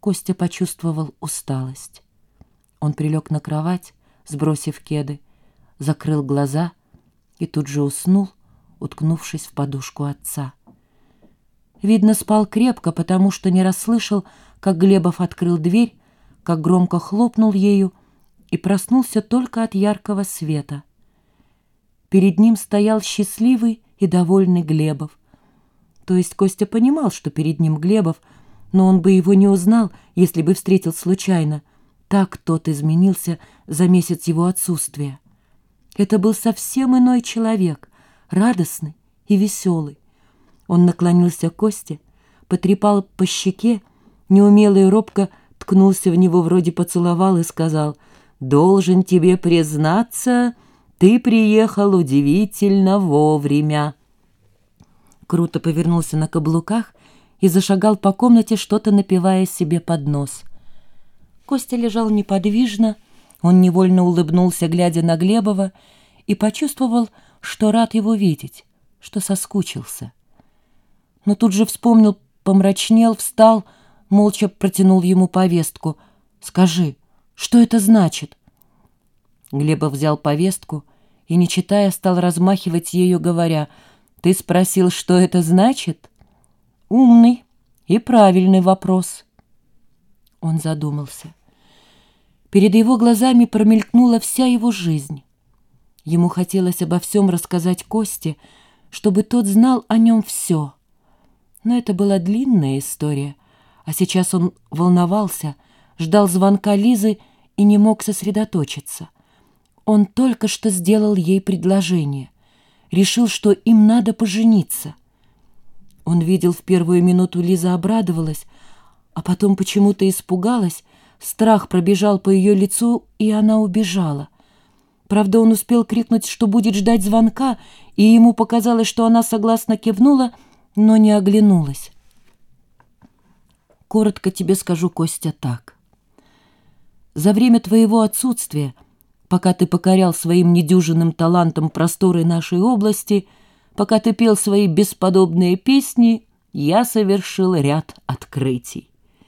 Костя почувствовал усталость. Он прилег на кровать, сбросив кеды, закрыл глаза и тут же уснул, уткнувшись в подушку отца. Видно, спал крепко, потому что не расслышал, как Глебов открыл дверь, как громко хлопнул ею и проснулся только от яркого света. Перед ним стоял счастливый и довольный Глебов. То есть Костя понимал, что перед ним Глебов, но он бы его не узнал, если бы встретил случайно. Так тот изменился за месяц его отсутствия. Это был совсем иной человек, радостный и веселый. Он наклонился к Косте, потрепал по щеке, неумело и робко ткнулся в него, вроде поцеловал и сказал, «Должен тебе признаться, ты приехал удивительно вовремя». Круто повернулся на каблуках и зашагал по комнате, что-то напивая себе под нос. Костя лежал неподвижно, он невольно улыбнулся, глядя на Глебова, и почувствовал, что рад его видеть, что соскучился. Но тут же вспомнил, помрачнел, встал, молча протянул ему повестку. «Скажи, что это значит?» Глебов взял повестку и, не читая, стал размахивать ею, говоря, «Ты спросил, что это значит?» «Умный и правильный вопрос». Он задумался. Перед его глазами промелькнула вся его жизнь. Ему хотелось обо всем рассказать Косте, чтобы тот знал о нем все. Но это была длинная история, а сейчас он волновался, ждал звонка Лизы и не мог сосредоточиться. Он только что сделал ей предложение. Решил, что им надо пожениться. Он видел в первую минуту Лиза обрадовалась, а потом почему-то испугалась, страх пробежал по ее лицу, и она убежала. Правда, он успел крикнуть, что будет ждать звонка, и ему показалось, что она согласно кивнула, но не оглянулась. Коротко тебе скажу, Костя, так. За время твоего отсутствия, пока ты покорял своим недюжинным талантом просторы нашей области, пока ты пел свои бесподобные песни, я совершил ряд открытий.